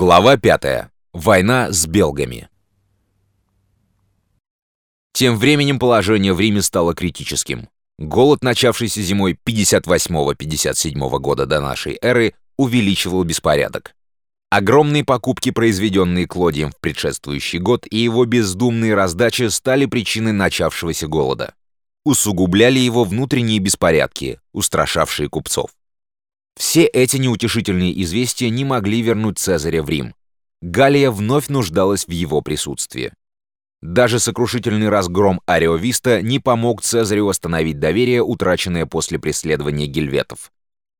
Глава 5. Война с белгами. Тем временем положение в Риме стало критическим. Голод, начавшийся зимой 58-57 года до нашей эры, увеличивал беспорядок. Огромные покупки, произведенные Клодием в предшествующий год, и его бездумные раздачи стали причиной начавшегося голода. Усугубляли его внутренние беспорядки, устрашавшие купцов. Все эти неутешительные известия не могли вернуть Цезаря в Рим. Галия вновь нуждалась в его присутствии. Даже сокрушительный разгром Ариовиста не помог Цезарю восстановить доверие, утраченное после преследования гельветов.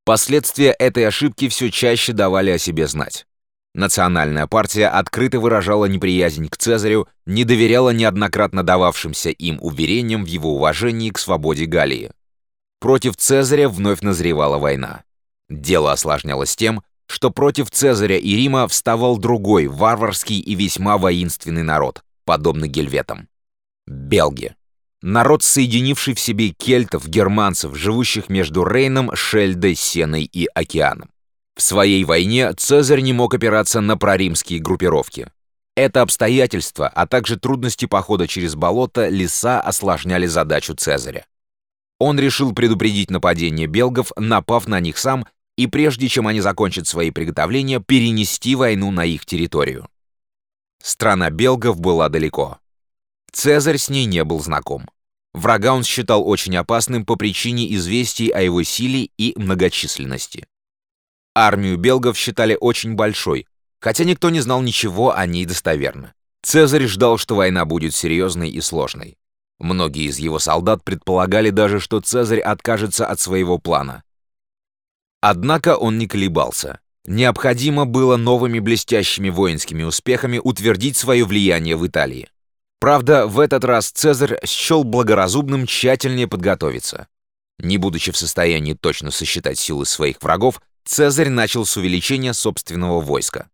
Последствия этой ошибки все чаще давали о себе знать. Национальная партия открыто выражала неприязнь к Цезарю, не доверяла неоднократно дававшимся им уверениям в его уважении к свободе Галлии. Против Цезаря вновь назревала война. Дело осложнялось тем, что против Цезаря и Рима вставал другой, варварский и весьма воинственный народ, подобный гельветам. Белги. Народ, соединивший в себе кельтов, германцев, живущих между Рейном, Шельдой, Сеной и океаном. В своей войне Цезарь не мог опираться на проримские группировки. Это обстоятельство, а также трудности похода через болото, леса осложняли задачу Цезаря. Он решил предупредить нападение белгов, напав на них сам и прежде чем они закончат свои приготовления, перенести войну на их территорию. Страна белгов была далеко. Цезарь с ней не был знаком. Врага он считал очень опасным по причине известий о его силе и многочисленности. Армию белгов считали очень большой, хотя никто не знал ничего о ней достоверно. Цезарь ждал, что война будет серьезной и сложной. Многие из его солдат предполагали даже, что Цезарь откажется от своего плана, Однако он не колебался. Необходимо было новыми блестящими воинскими успехами утвердить свое влияние в Италии. Правда, в этот раз Цезарь счел благоразумным тщательнее подготовиться. Не будучи в состоянии точно сосчитать силы своих врагов, Цезарь начал с увеличения собственного войска.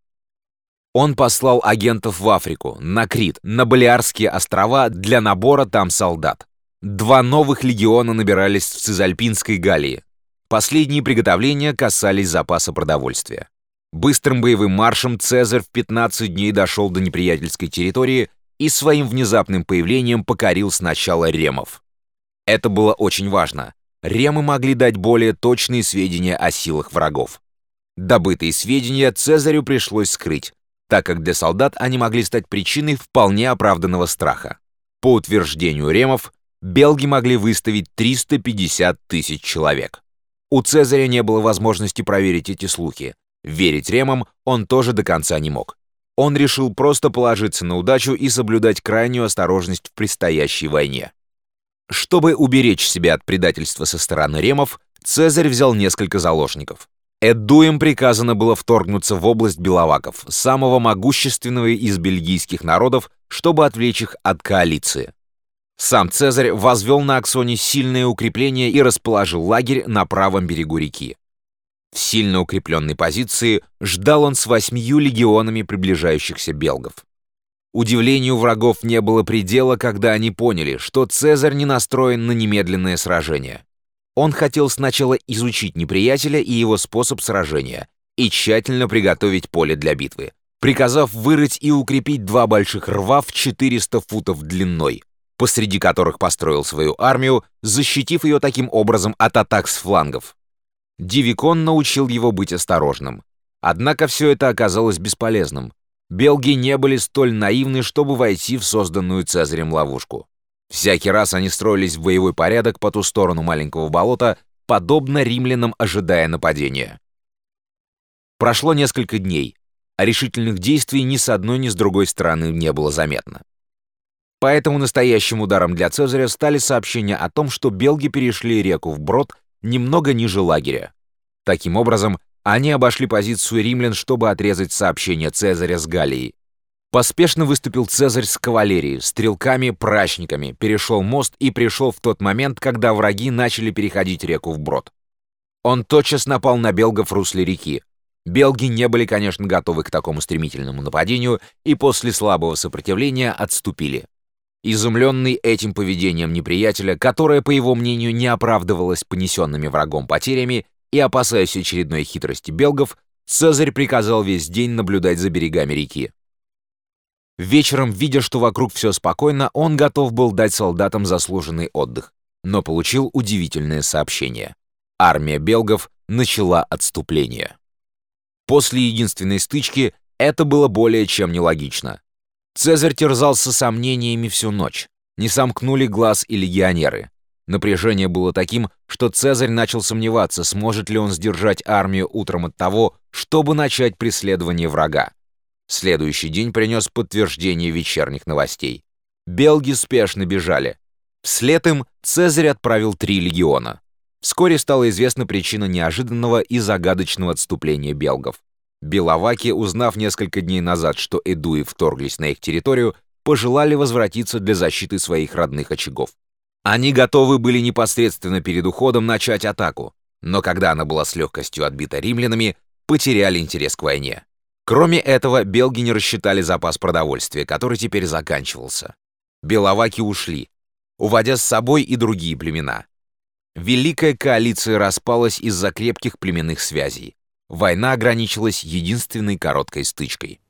Он послал агентов в Африку, на Крит, на Балиарские острова для набора там солдат. Два новых легиона набирались в Цизальпинской Галлии. Последние приготовления касались запаса продовольствия. Быстрым боевым маршем Цезарь в 15 дней дошел до неприятельской территории и своим внезапным появлением покорил сначала ремов. Это было очень важно. Ремы могли дать более точные сведения о силах врагов. Добытые сведения Цезарю пришлось скрыть, так как для солдат они могли стать причиной вполне оправданного страха. По утверждению ремов, белги могли выставить 350 тысяч человек. У Цезаря не было возможности проверить эти слухи. Верить ремам он тоже до конца не мог. Он решил просто положиться на удачу и соблюдать крайнюю осторожность в предстоящей войне. Чтобы уберечь себя от предательства со стороны ремов, Цезарь взял несколько заложников. Эдуем приказано было вторгнуться в область беловаков, самого могущественного из бельгийских народов, чтобы отвлечь их от коалиции. Сам Цезарь возвел на Аксоне сильное укрепление и расположил лагерь на правом берегу реки. В сильно укрепленной позиции ждал он с восьмию легионами приближающихся белгов. Удивлению врагов не было предела, когда они поняли, что Цезарь не настроен на немедленное сражение. Он хотел сначала изучить неприятеля и его способ сражения и тщательно приготовить поле для битвы, приказав вырыть и укрепить два больших рва в 400 футов длиной, посреди которых построил свою армию, защитив ее таким образом от атак с флангов. Дивикон научил его быть осторожным. Однако все это оказалось бесполезным. Белги не были столь наивны, чтобы войти в созданную Цезарем ловушку. Всякий раз они строились в боевой порядок по ту сторону маленького болота, подобно римлянам, ожидая нападения. Прошло несколько дней, а решительных действий ни с одной, ни с другой стороны не было заметно. Поэтому настоящим ударом для Цезаря стали сообщения о том, что белги перешли реку вброд немного ниже лагеря. Таким образом, они обошли позицию римлян, чтобы отрезать сообщение Цезаря с Галлией. Поспешно выступил Цезарь с кавалерией, стрелками, прачниками, перешел мост и пришел в тот момент, когда враги начали переходить реку вброд. Он тотчас напал на белгов в русле реки. Белги не были, конечно, готовы к такому стремительному нападению и после слабого сопротивления отступили. Изумленный этим поведением неприятеля, которое, по его мнению, не оправдывалось понесенными врагом потерями, и опасаясь очередной хитрости белгов, Цезарь приказал весь день наблюдать за берегами реки. Вечером, видя, что вокруг все спокойно, он готов был дать солдатам заслуженный отдых, но получил удивительное сообщение. Армия белгов начала отступление. После единственной стычки это было более чем нелогично. Цезарь терзался сомнениями всю ночь. Не сомкнули глаз и легионеры. Напряжение было таким, что Цезарь начал сомневаться, сможет ли он сдержать армию утром от того, чтобы начать преследование врага. Следующий день принес подтверждение вечерних новостей. Белги спешно бежали. Вслед им Цезарь отправил три легиона. Вскоре стала известна причина неожиданного и загадочного отступления белгов. Беловаки, узнав несколько дней назад, что эдуи вторглись на их территорию, пожелали возвратиться для защиты своих родных очагов. Они готовы были непосредственно перед уходом начать атаку, но когда она была с легкостью отбита римлянами, потеряли интерес к войне. Кроме этого, белги не рассчитали запас продовольствия, который теперь заканчивался. Беловаки ушли, уводя с собой и другие племена. Великая коалиция распалась из-за крепких племенных связей. Война ограничилась единственной короткой стычкой.